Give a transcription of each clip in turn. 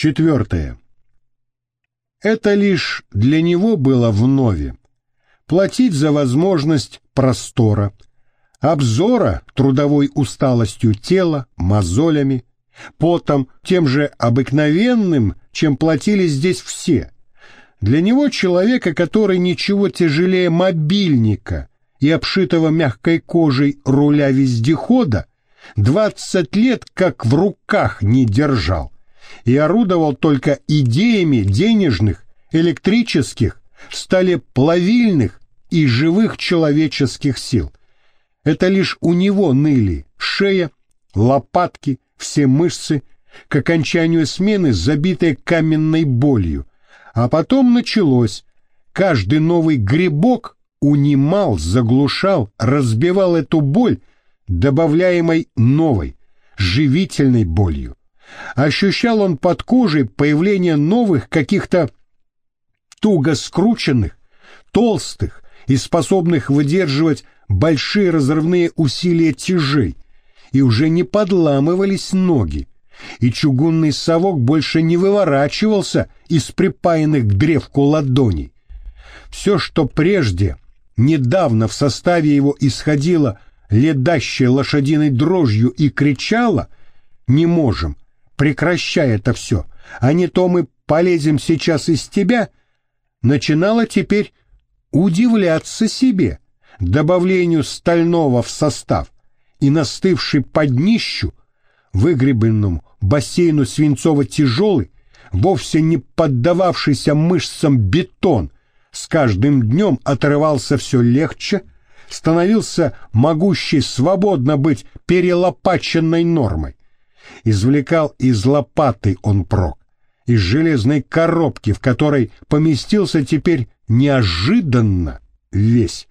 Четвертое. Это лишь для него было вновь. Платить за возможность простора, обзора трудовой усталостью тела, мозолями, потом тем же обыкновенным, чем платили здесь все. Для него человека, который ничего тяжелее мобильника и обшитого мягкой кожей руля вездехода, двадцать лет как в руках не держал и орудовал только идеями денежных, электрических, сталеплавильных и живых человеческих сил. Это лишь у него ныли шея, лопатки, все мышцы, к окончанию смены забитые каменной болью. А потом началось. Каждый новый грибок унимал, заглушал, разбивал эту боль, добавляемой новой, живительной болью. Ощущал он под кожей появление новых каких-то туго скрученных, толстых и способных выдерживать большие разрывные усилия тяжей, и уже не подламывались ноги, и чугунный совок больше не выворачивался из припаянных к древку ладоней. Все, что прежде, недавно в составе его исходило ледащей лошадиной дрожью и кричало «Не можем, прекращай это все, а не то мы полезем сейчас из тебя», начинало теперь удивляться себе, добавлению стального в состав и настывший под днищу, выгребенному бассейну свинцово-тяжелый, вовсе не поддававшийся мышцам бетон, с каждым днем отрывался все легче, становился могущий свободно быть перелопаченной нормой. Извлекал из лопаты он прок, из железной коробки, в которой поместился теперь неожиданно весь.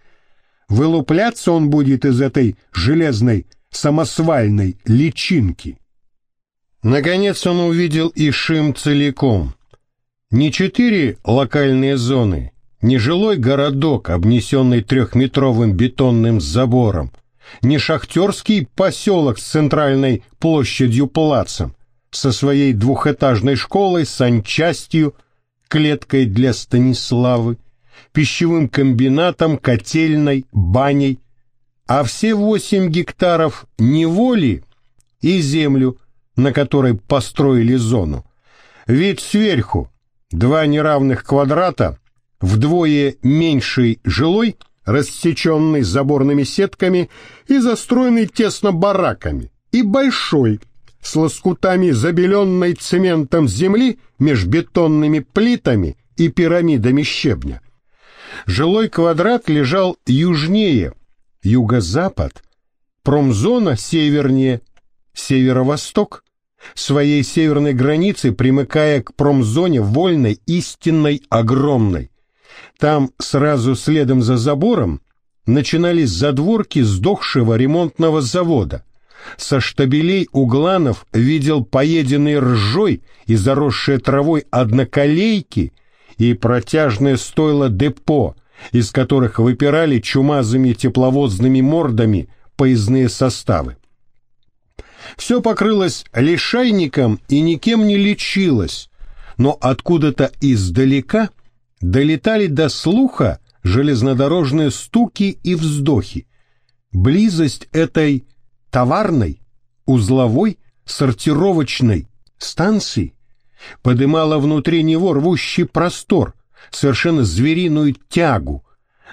Вылупляться он будет из этой железной самосвальной личинки. Наконец он увидел Ишим целиком. Не четыре локальные зоны, не жилой городок, обнесенный трехметровым бетонным забором, не шахтерский поселок с центральной площадью плацем, со своей двухэтажной школой, санчастью, клеткой для Станиславы, пищевым комбинатом, котельной, баней, а все восемь гектаров неволи и землю, на которой построили зону. Вид сверху, два неравных квадрата, вдвое меньший жилой, рассеченный заборными сетками и застроенный тесно бараками, и большой, с лоскутами забеленной цементом земли меж бетонными плитами и пирамидами щебня. Жилой квадрат лежал южнее, юго-запад, промзона севернее, северо-восток, своей северной границы примыкая к промзоне вольной, истинной, огромной. Там сразу следом за забором начинались задворки сдохшего ремонтного завода. Со штабелей угланов видел поеденные ржой и заросшие травой одноколейки и протяжное стойло депо, из которых выпирали чумазыми тепловозными мордами поездные составы. Все покрылось лишайником и никем не лечилось, но откуда-то издалека долетали до слуха железнодорожные стуки и вздохи. Близость этой товарной, узловой, сортировочной станции подымала внутри него рвущий простор, совершенно звериную тягу,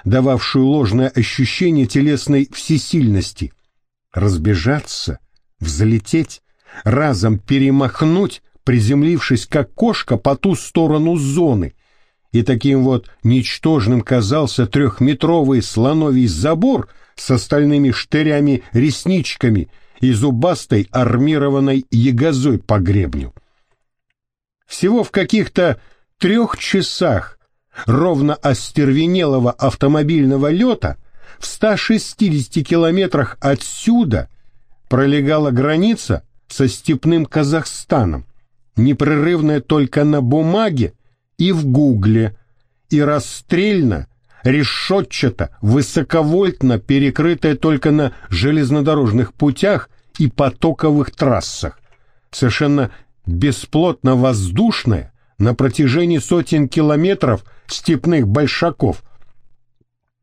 дававшую ложное ощущение телесной всесильности. Разбежаться, взлететь, разом перемахнуть, приземлившись как кошка по ту сторону зоны, и таким вот ничтожным казался трехметровый слоновий забор с остальными штырями-ресничками и зубастой армированной ягозой по гребню. Всего в каких-то трех часах ровно остервенелого автомобильного лета в 160 километрах отсюда пролегала граница со степным Казахстаном, непрерывная только на бумаге и в гугле, и расстрельно, решетчато, высоковольтно перекрытая только на железнодорожных путях и потоковых трассах, совершенно бесплотно-воздушное на протяжении сотен километров степных большаков.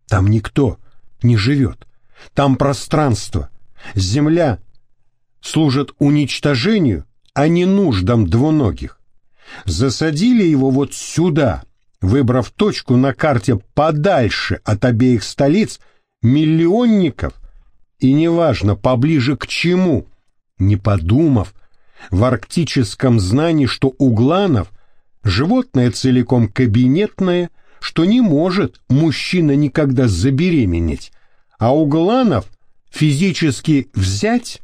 Там никто не живет. Там пространство. Земля служит уничтожению, а не нуждам двуногих. Засадили его вот сюда, выбрав точку на карте подальше от обеих столиц, миллионников, и неважно, поближе к чему, не подумав, в арктическом знании, что угланов животное целиком кабинетное, что не может мужчина никогда забеременеть, а угланов физически взять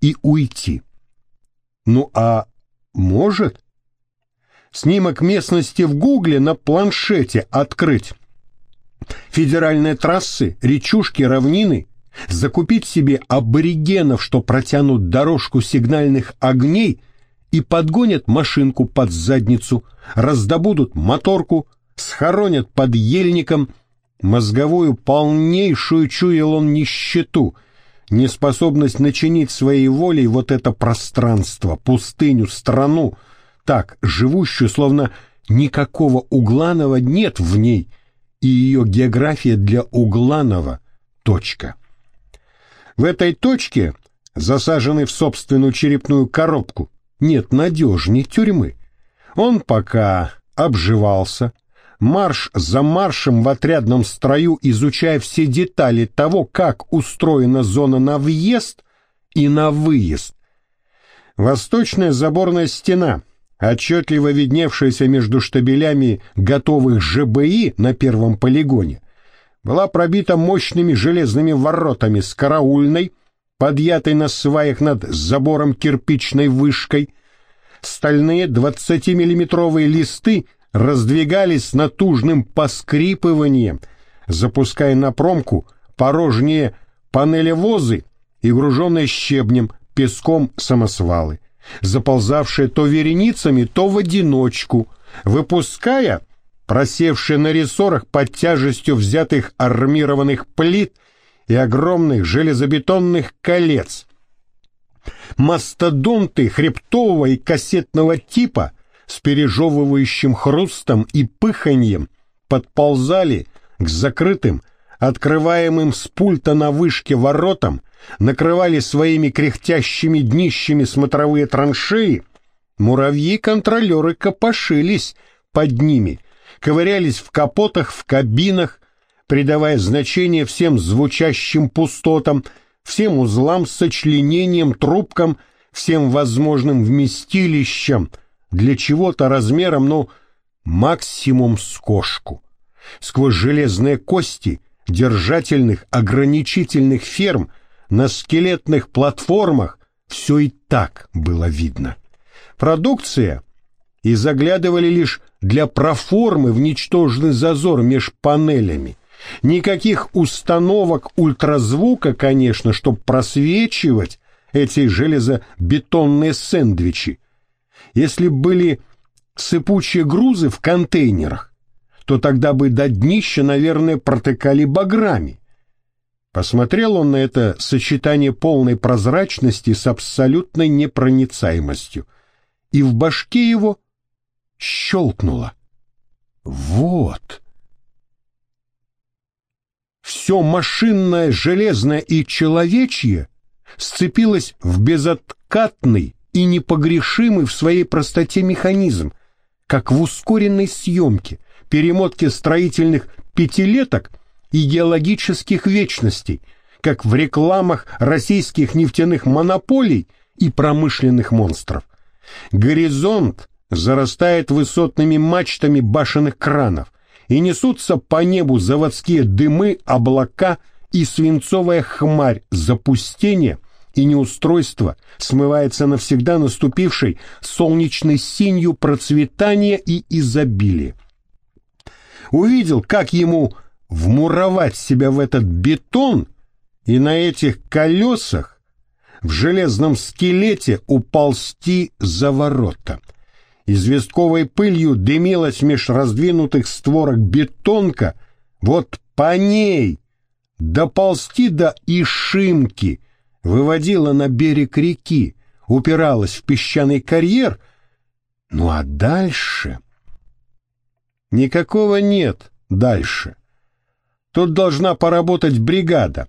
и уйти. Ну а может? Снимок местности в гугле на планшете открыть. Федеральные трассы, речушки, равнины, закупить себе аборигенов, что протянут дорожку сигнальных огней и подгонят машинку под задницу, раздобудут моторку, схоронят под ельником, мозговую полнейшую чуял он нищету, неспособность начинить своей волей вот это пространство, пустыню, страну, так, живущую, словно никакого Угланова нет в ней, и ее география для Угланова — точка. В этой точке, засаженный в собственную черепную коробку, нет надежней тюрьмы. Он пока обживался, марш за маршем в отрядном строю, изучая все детали того, как устроена зона на въезд и на выезд. Восточная заборная стена, отчетливо видневшаяся между штабелями готовых ЖБИ на первом полигоне, была пробита мощными железными воротами с караульной, подъятой на сваях над забором кирпичной вышкой. Стальные 20-миллиметровые листы раздвигались с натужным поскрипыванием, запуская на промку порожние панелевозы и груженные щебнем, песком самосвалы, заползавшие то вереницами, то в одиночку, выпуская просевшие на рессорах под тяжестью взятых армированных плит и огромных железобетонных колец. Мастодонты хребтового и кассетного типа с пережевывающим хрустом и пыханьем подползали к закрытым, открываемым с пульта на вышке воротам, накрывали своими кряхтящими днищами смотровые траншеи, муравьи-контролеры копошились под ними — ковырялись в капотах, в кабинах, придавая значение всем звучащим пустотам, всем узлам, сочленениям, трубкам, всем возможным вместилищам, для чего-то размером, ну, максимум с кошку. Сквозь железные кости держательных ограничительных ферм на скелетных платформах все и так было видно. Продукция, и заглядывали лишь для проформы в ничтожный зазор меж панелями. Никаких установок ультразвука, конечно, чтобы просвечивать эти железобетонные сэндвичи. Если были сыпучие грузы в контейнерах, то тогда бы до днища, наверное, протыкали баграми. Посмотрел он на это сочетание полной прозрачности с абсолютной непроницаемостью, и в башке его щелкнуло. Вот. Все машинное, железное и человечье сцепилось в безоткатный и непогрешимый в своей простоте механизм, как в ускоренной съемке, перемотке строительных пятилеток и геологических вечностей, как в рекламах российских нефтяных монополий и промышленных монстров. Горизонт зарастает высотными мачтами башенных кранов, и несутся по небу заводские дымы, облака и свинцовая хмарь запустения и неустройства смывается навсегда наступившей солнечной синью процветания и изобилия. Увидел, как ему вмуровать себя в этот бетон, и на этих колесах в железном скелете уползти за ворота — известковой пылью дымилась меж раздвинутых створок бетонка, вот по ней доползти до Ишимки, выводила на берег реки, упиралась в песчаный карьер — Ну а дальше... Никакого нет дальше. Тут должна поработать бригада.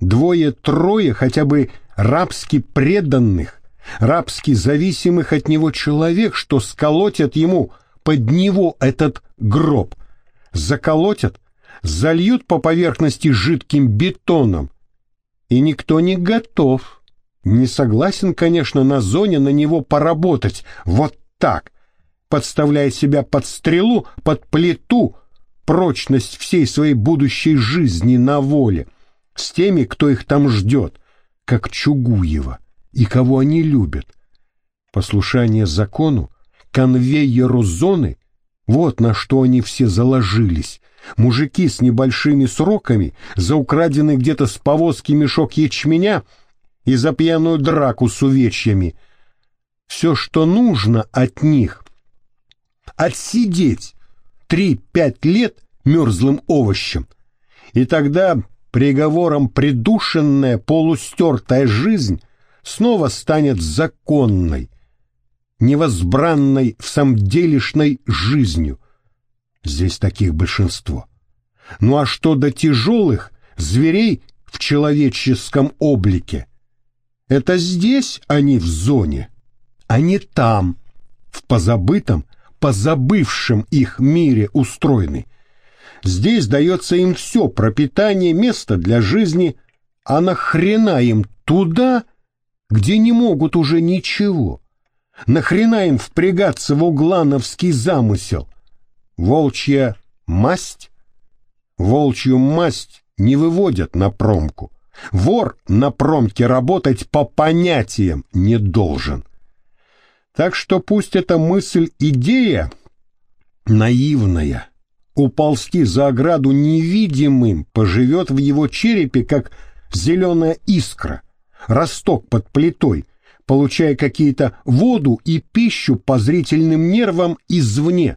Двое-трое хотя бы рабски преданных, рабски зависимых от него человек, что сколотят ему под него этот гроб. Заколотят, зальют по поверхности жидким бетоном. И никто не готов, не согласен, конечно, на зоне на него поработать. Вот так, подставляя себя под стрелу, под плиту, прочность всей своей будущей жизни на воле, с теми, кто их там ждет, как Чугуева, и кого они любят. Послушание закону, конвейеру зоны — вот на что они все заложились. Мужики с небольшими сроками за украденный где-то с повозки мешок ячменя и за пьяную драку с увечьями. Все, что нужно от них — отсидеть три-пять лет мерзлым овощем. И тогда приговором придушенная полустертая жизнь снова станет законной, невозбранной в самделишной жизнью. Здесь таких большинство. Ну а что до тяжелых зверей в человеческом облике? Это здесь они в зоне, а не там, в позабытом, позабывшем их мире устроены. Здесь дается им все, пропитание, место для жизни, а нахрена им туда, где не могут уже ничего? Нахрена им впрягаться в углановский замысел? Волчья масть? Волчью масть не выводят на промку. Вор на промке работать по понятиям не должен. Так что пусть эта мысль-идея наивная, уползти за ограду невидимым поживет в его черепе, как зеленая искра, росток под плитой, получая какие-то воду и пищу по зрительным нервам извне,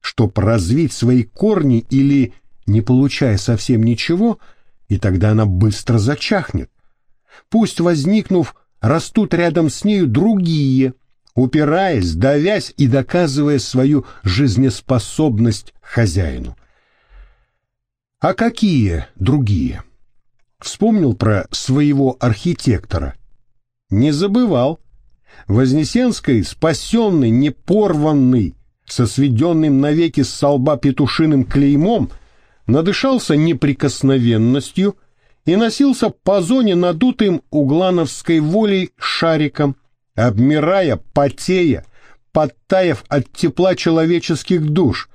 чтоб развить свои корни или, не получая совсем ничего, и тогда она быстро зачахнет. Пусть, возникнув, растут рядом с нею другие, упираясь, давясь и доказывая свою жизнеспособность хозяину. А какие другие? Вспомнил про своего архитектора, не забывал. Вознесенской, спасенный, непорванный, со сведенным навеки с солба петушиным клеймом, надышался неприкосновенностью и носился по зоне надутым углановской волей шариком, обмирая, потея, подтаяв от тепла человеческих душ.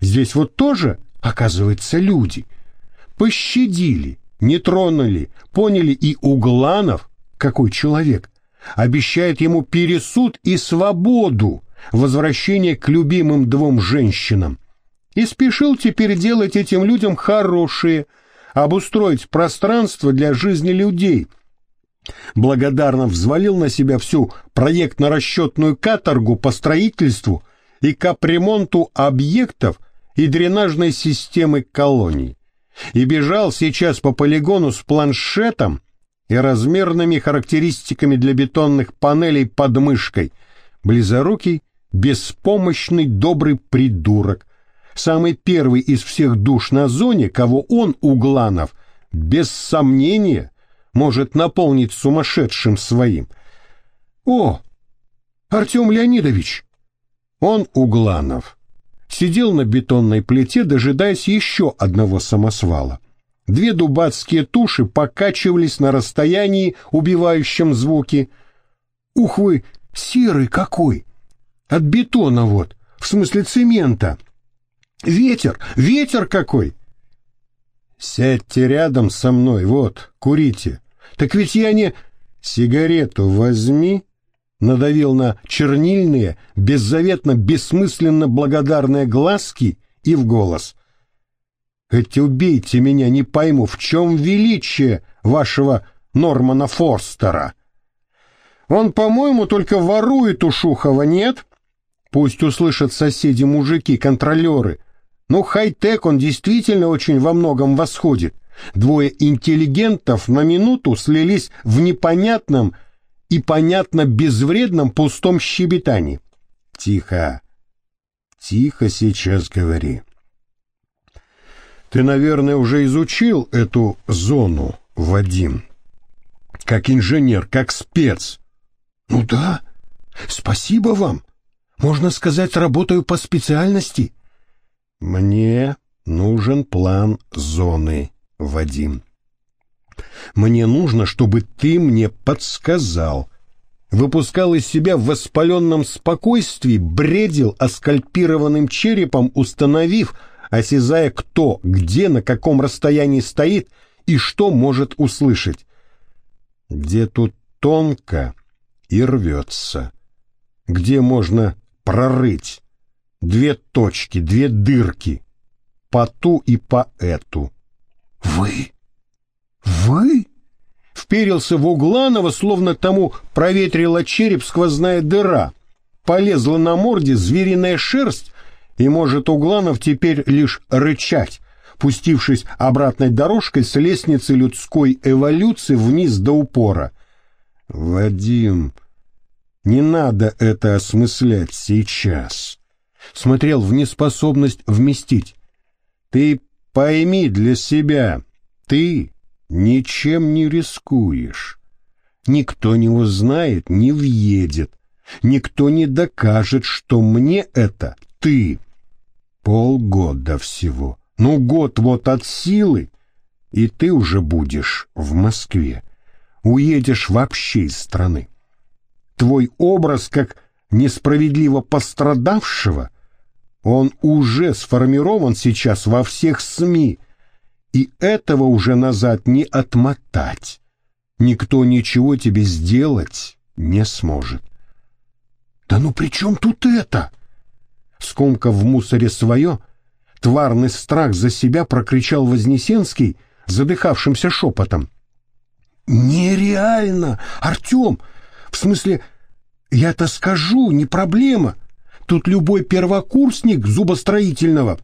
Здесь вот тоже, оказывается, люди. Пощадили, не тронули, поняли и Угланов — какой человек, обещает ему пересуд и свободу, возвращение к любимым двум женщинам. И спешил теперь делать этим людям хорошие, обустроить пространство для жизни людей. Благодарно взвалил на себя всю проектно-расчетную каторгу по строительству и капремонту объектов и дренажной системы колоний. И бежал сейчас по полигону с планшетом, и размерными характеристиками для бетонных панелей под мышкой. Близорукий, беспомощный, добрый придурок. Самый первый из всех душ на зоне, кого он, Угланов, без сомнения, может наполнить сумасшедшим своим. О, Артем Леонидович! Он, Угланов, сидел на бетонной плите, дожидаясь еще одного самосвала. Две дубацкие туши покачивались на расстоянии, убивающем звуки. «Ух вы, серый какой! От бетона вот, в смысле цемента! Ветер, ветер какой!» «Сядьте рядом со мной, вот, курите. Так ведь я не...» «Сигарету возьми», — надавил на чернильные, беззаветно, бессмысленно благодарные глазки и в голос — Хоть убейте меня, не пойму, в чем величие вашего Нормана Форстера? Он, по-моему, только ворует у Шухова, нет? Пусть услышат соседи-мужики, контролеры. Ну, хай-тек он действительно очень во многом восходит. Двое интеллигентов на минуту слились в непонятном и понятно безвредном пустом щебетании. Тихо. Тихо сейчас говори. Ты, наверное, уже изучил эту зону, Вадим. Как инженер, как спец. Ну да. Спасибо вам. Можно сказать, работаю по специальности. Мне нужен план зоны, Вадим. Мне нужно, чтобы ты мне подсказал. Выпускал из себя в воспаленном спокойствии, бредил оскальпированным черепом, установив, осязая кто, где, на каком расстоянии стоит и что может услышать. Где тут тонко и рвется. Где можно прорыть. Две точки, две дырки. По ту и по эту. Вы? Вы? Вперился в Угланова, словно тому проветрила череп сквозная дыра. Полезла на морде звериная шерсть, и может Угланов теперь лишь рычать, пустившись обратной дорожкой с лестницы людской эволюции вниз до упора. «Вадим, не надо это осмыслять сейчас. Смотрел в неспособность вместить. Ты пойми для себя, ты ничем не рискуешь. Никто не узнает, не въедет. Никто не докажет, что мне это ты. Полгода всего. Ну, год вот от силы, и ты уже будешь в Москве. Уедешь вообще из страны твой образ как несправедливо пострадавшего, он уже сформирован сейчас во всех СМИ, и этого уже назад не отмотать. Никто ничего тебе сделать не сможет. Да ну при чем тут это? Скомкав в мусоре свое, тварный страх за себя прокричал Вознесенский задыхавшимся шепотом. «Нереально! Артем, в смысле, я-то скажу, не проблема. Тут любой первокурсник зубостроительного.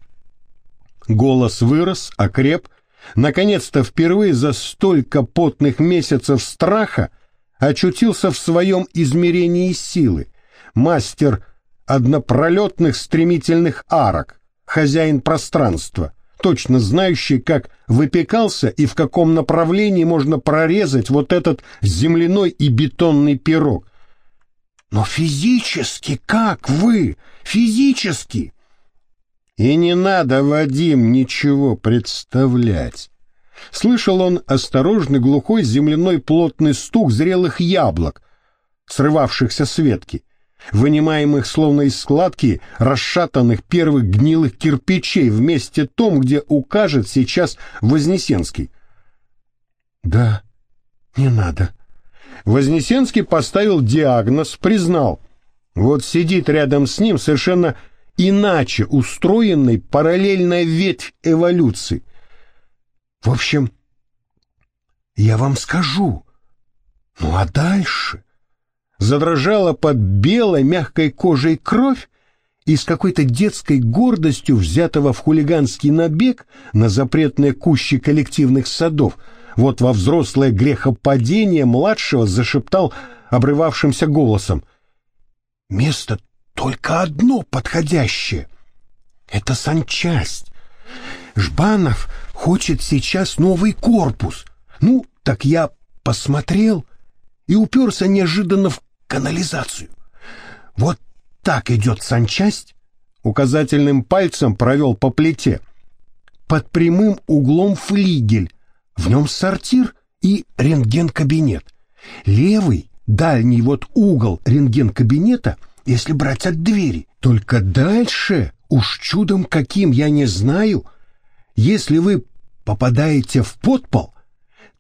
Голос вырос, окреп. Наконец-то впервые за столько потных месяцев страха очутился в своем измерении силы. Мастер однопролетных стремительных арок, хозяин пространства, точно знающий, как выпекался и в каком направлении можно прорезать вот этот земляной и бетонный пирог. Но физически как вы? Физически? И не надо, Вадим, ничего представлять. Слышал он осторожный глухой земляной плотный стук зрелых яблок, срывавшихся с ветки вынимаемых словно из складки расшатанных первых гнилых кирпичей в месте том, где укажет сейчас Вознесенский. «Да, не надо». Вознесенский поставил диагноз, признал. Вот сидит рядом с ним совершенно иначе устроенный параллельная ветвь эволюции. В общем, я вам скажу. Ну а дальше? задрожала под белой мягкой кожей кровь, и с какой-то детской гордостью взятого в хулиганский набег на запретные кущи коллективных садов, вот во взрослое грехопадение младшего зашептал обрывавшимся голосом. «Место только одно подходящее. Это санчасть. Жбанов хочет сейчас новый корпус. Ну, так я посмотрел и уперся неожиданно в канализацию. Вот так идет санчасть, указательным пальцем провел по плите. Под прямым углом флигель, в нем сортир и рентген-кабинет. Левый, дальний вот угол рентген-кабинета, если брать от двери. Только дальше, уж чудом каким, я не знаю, если вы попадаете в подпол,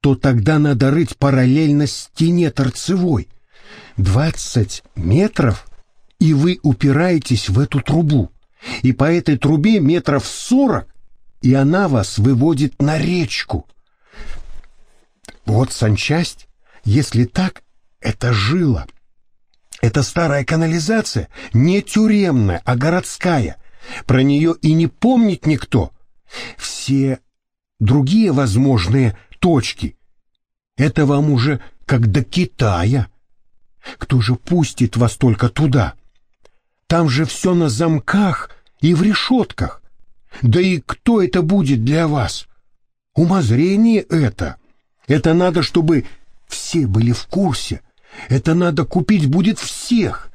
то тогда надо рыть параллельно стене торцевой — Двадцать метров, и вы упираетесь в эту трубу. И по этой трубе метров сорок, и она вас выводит на речку. Вот санчасть, если так, это жила. Это старая канализация, не тюремная, а городская. Про нее и не помнит никто. Все другие возможные точки — это вам уже как до Китая. Кто же пустит вас только туда? там же все на замках и в решетках. Да и кто это будет для вас? Умозрение это. Это надо, чтобы все были в курсе. Это надо купить будет всех.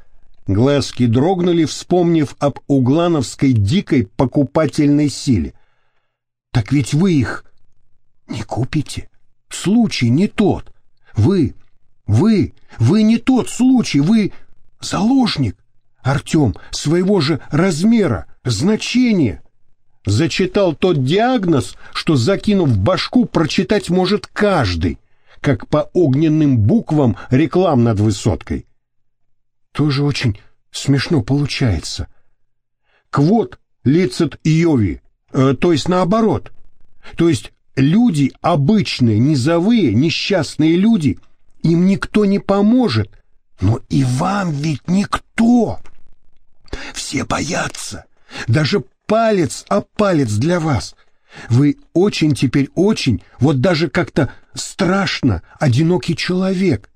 Глазки дрогнули, вспомнив об углановской дикой покупательной силе. Так ведь вы их не купите. Случай не тот. Вы, вы, вы не тот случай, вы заложник. Артем, своего же размера, значения. Зачитал тот диагноз, что, закинув башку, прочитать может каждый, как по огненным буквам реклам над высоткой. Тоже очень смешно получается. Квот лицет Йови, э, то есть наоборот. То есть люди обычные, низовые, несчастные люди, им никто не поможет. Но и вам ведь никто. Все боятся. Даже палец о палец для вас. Вы очень теперь очень, вот даже как-то страшно, одинокий человек.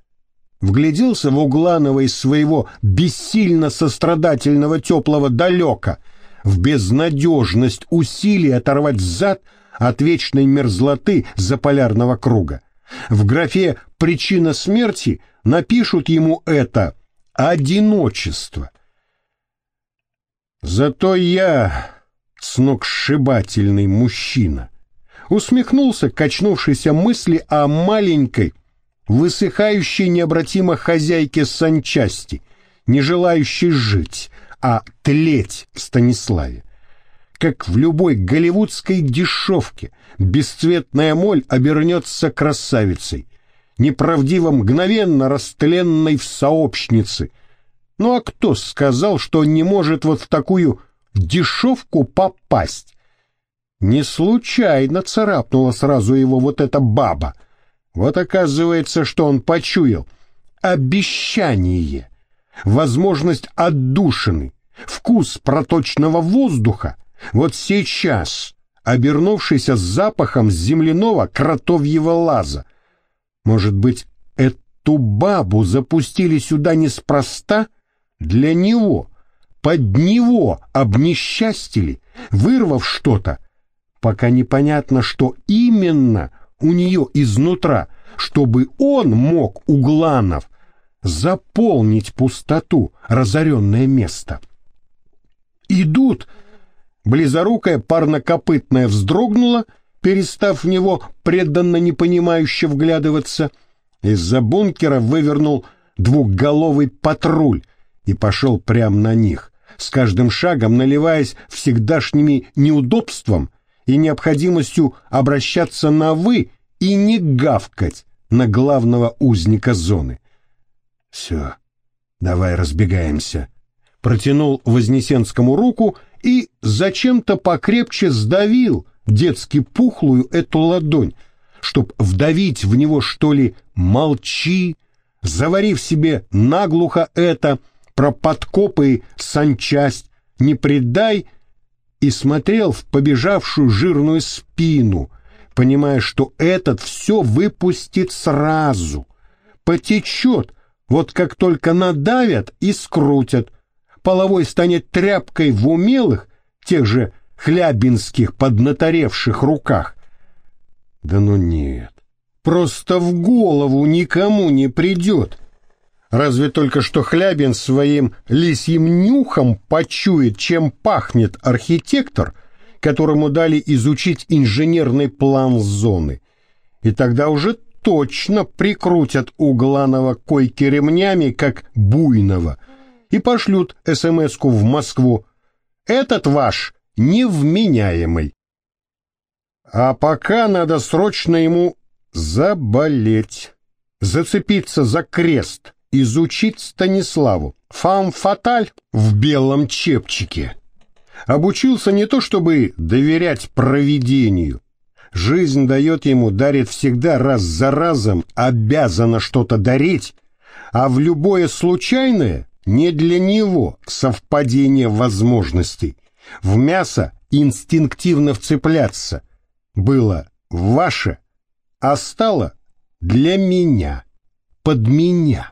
Вгляделся в Угланова из своего бессильно сострадательного теплого далека, в безнадежность усилий оторвать зад от вечной мерзлоты заполярного круга. В графе «Причина смерти» напишут ему это «одиночество». Зато я сногсшибательный мужчина. Усмехнулся, качнувшийся мысли о маленькой, высыхающей необратимо хозяйке санчасти, не желающей жить, а тлеть Станиславе. Как в любой голливудской дешевке, бесцветная моль обернется красавицей, неправдиво мгновенно растленной в сообщнице, ну а кто сказал, что не может вот в такую дешевку попасть? Не случайно царапнула сразу его вот эта баба. Вот оказывается, что он почуял. Обещание, возможность отдушины, вкус проточного воздуха. Вот сейчас, обернувшийся запахом земляного кротовьего лаза. Может быть, эту бабу запустили сюда неспроста — для него, под него обнесчастили, вырвав что-то, пока непонятно, что именно у нее изнутра, чтобы он мог, Угланов, заполнить пустоту, разоренное место. Идут, близорукая парнокопытная вздрогнула, перестав в него преданно непонимающе вглядываться, из-за бункера вывернул двухголовый патруль, и пошел прямо на них, с каждым шагом наливаясь всегдашними неудобством и необходимостью обращаться на «вы» и не гавкать на главного узника зоны. «Все, давай разбегаемся», — протянул Вознесенскому руку и зачем-то покрепче сдавил детски пухлую эту ладонь, чтоб вдавить в него, что ли, «молчи», заварив себе наглухо это — про подкопы санчасть не предай, и смотрел в побежавшую жирную спину, понимая, что этот все выпустит сразу, потечет, вот как только надавят и скрутят, половой станет тряпкой в умелых, тех же хлябинских поднаторевших руках. Да ну нет, просто в голову никому не придет, Разве только что Хлябин своим лисьим нюхом почует, чем пахнет архитектор, которому дали изучить инженерный план зоны. И тогда уже точно прикрутят Угланова койки ремнями, как буйного, и пошлют СМС-ку в Москву. Этот ваш невменяемый. А пока надо срочно ему заболеть, зацепиться за крест — изучить Станиславу. Фам-фаталь в белом чепчике. Обучился не то чтобы доверять провидению. Жизнь дает ему, дарит всегда раз за разом, обязана что-то дарить, а в любое случайное не для него совпадение возможностей. В мясо инстинктивно вцепляться. Было ваше, а стало для меня, под меня.